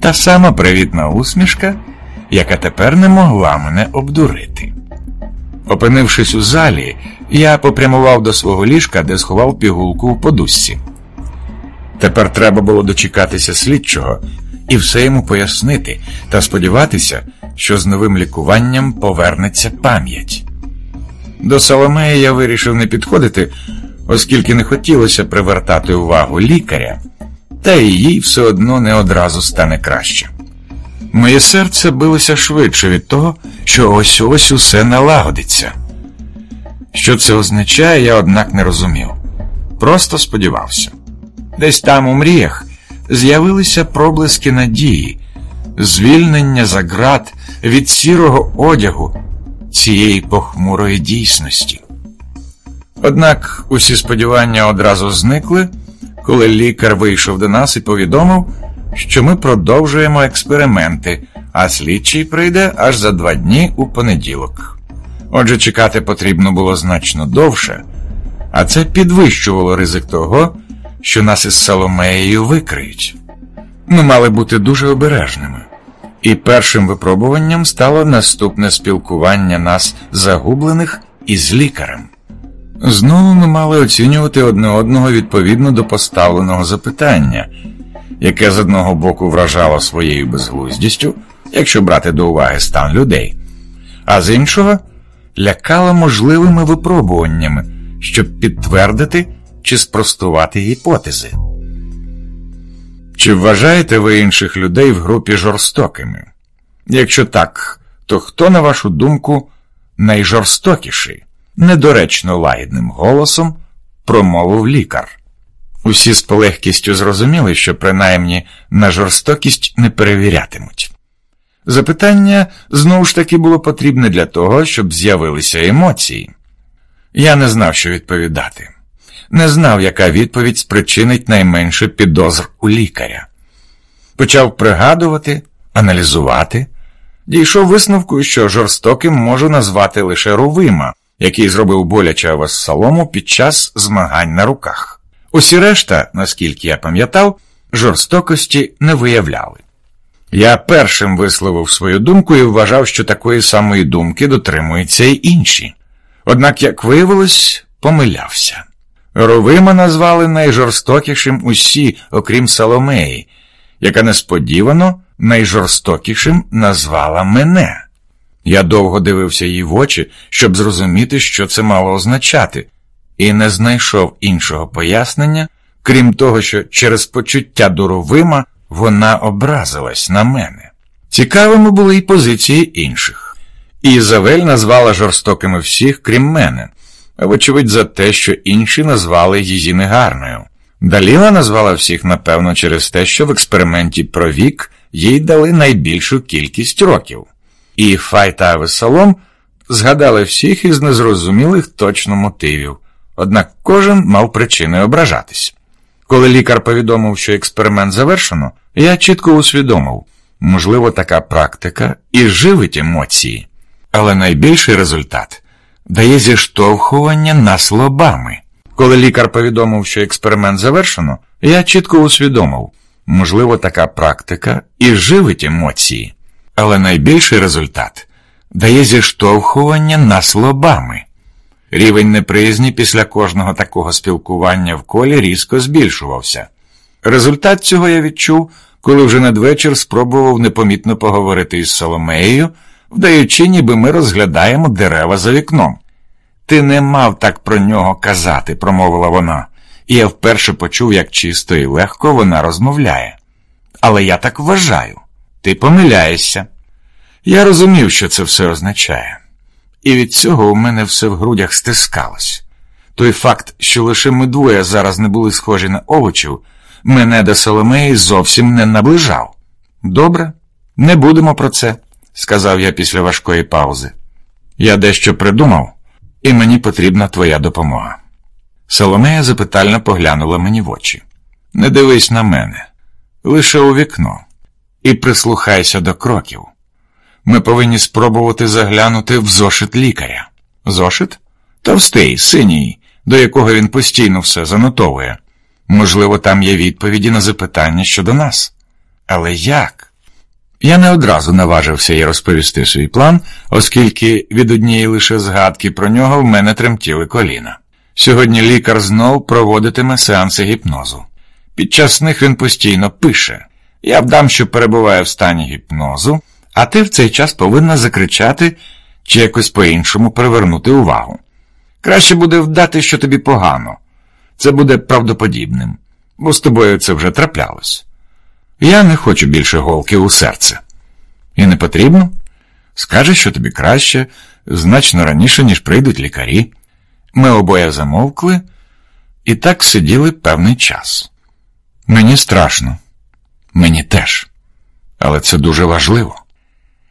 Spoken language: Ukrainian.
Та сама привітна усмішка, яка тепер не могла мене обдурити. Опинившись у залі, я попрямував до свого ліжка, де сховав пігулку у подушці. Тепер треба було дочекатися слідчого і все йому пояснити та сподіватися, що з новим лікуванням повернеться пам'ять. До Соломеї я вирішив не підходити, оскільки не хотілося привертати увагу лікаря, та і їй все одно не одразу стане краще. Моє серце билося швидше від того, що ось ось усе налагодиться. Що це означає, я однак не розумів. Просто сподівався. Десь там у мріях з'явилися проблиски надії, звільнення за ґрат від сірого одягу цієї похмурої дійсності. Однак усі сподівання одразу зникли, коли лікар вийшов до нас і повідомив, що ми продовжуємо експерименти, а слідчий прийде аж за два дні у понеділок. Отже, чекати потрібно було значно довше, а це підвищувало ризик того, що нас із Соломеєю викриють. Ми мали бути дуже обережними. І першим випробуванням стало наступне спілкування нас загублених із лікарем. Знову ми мали оцінювати одне одного відповідно до поставленого запитання, яке з одного боку вражало своєю безглуздістю, якщо брати до уваги стан людей, а з іншого лякало можливими випробуваннями, щоб підтвердити чи спростувати гіпотези. Чи вважаєте ви інших людей в групі жорстокими? Якщо так, то хто, на вашу думку, найжорстокіший? Недоречно лагідним голосом промовив лікар. Усі з полегкістю зрозуміли, що принаймні на жорстокість не перевірятимуть. Запитання знову ж таки було потрібне для того, щоб з'явилися емоції. Я не знав, що відповідати, не знав, яка відповідь спричинить найменше підозр у лікаря. Почав пригадувати, аналізувати, дійшов висновку, що жорстоким можу назвати лише Рувима, який зробив боляче Авессалому під час змагань на руках. Усі решта, наскільки я пам'ятав, жорстокості не виявляли. Я першим висловив свою думку і вважав, що такої самої думки дотримуються й інші. Однак, як виявилось, помилявся. Ровима назвали найжорстокішим усі, окрім Соломеї, яка несподівано найжорстокішим назвала мене. Я довго дивився їй в очі, щоб зрозуміти, що це мало означати, і не знайшов іншого пояснення, крім того, що через почуття дуровима вона образилась на мене. Цікавими були й позиції інших. Ізавель назвала жорстокими всіх, крім мене, вочевидь, за те, що інші назвали її негарною. Даліла назвала всіх, напевно, через те, що в експерименті про вік їй дали найбільшу кількість років і Фай та згадали всіх із незрозумілих точно мотивів, однак кожен мав причини ображатись. Коли лікар повідомив, що експеримент завершено, я чітко усвідомив, можливо, така практика і живить емоції, але найбільший результат дає зіштовхування нас лобами. Коли лікар повідомив, що експеримент завершено, я чітко усвідомив, можливо, така практика і живить емоції але найбільший результат дає зіштовхування нас лобами. Рівень неприязні після кожного такого спілкування в колі різко збільшувався. Результат цього я відчув, коли вже надвечір спробував непомітно поговорити із Соломеєю, вдаючи, ніби ми розглядаємо дерева за вікном. Ти не мав так про нього казати, промовила вона, і я вперше почув, як чисто і легко вона розмовляє. Але я так вважаю. Ти помиляєшся. Я розумів, що це все означає, і від цього у мене все в грудях стискалось. Той факт, що лише ми двоє зараз не були схожі на овочів, мене до Соломеї зовсім не наближав. Добре, не будемо про це, сказав я після важкої паузи. Я дещо придумав, і мені потрібна твоя допомога. Соломея запитально поглянула мені в очі. Не дивись на мене, лише у вікно і прислухайся до кроків. Ми повинні спробувати заглянути в зошит лікаря. Зошит? Товстий, синій, до якого він постійно все занотовує. Можливо, там є відповіді на запитання щодо нас. Але як? Я не одразу наважився їй розповісти свій план, оскільки від однієї лише згадки про нього в мене тремтіли коліна. Сьогодні лікар знов проводитиме сеанси гіпнозу. Під час них він постійно пише: Я вдам, що перебуває в стані гіпнозу, а ти в цей час повинна закричати чи якось по-іншому привернути увагу. Краще буде вдати, що тобі погано. Це буде правдоподібним, бо з тобою це вже траплялось. Я не хочу більше голки у серце. І не потрібно? Скаже, що тобі краще, значно раніше, ніж прийдуть лікарі. Ми обоє замовкли і так сиділи певний час. Мені страшно, мені теж, але це дуже важливо.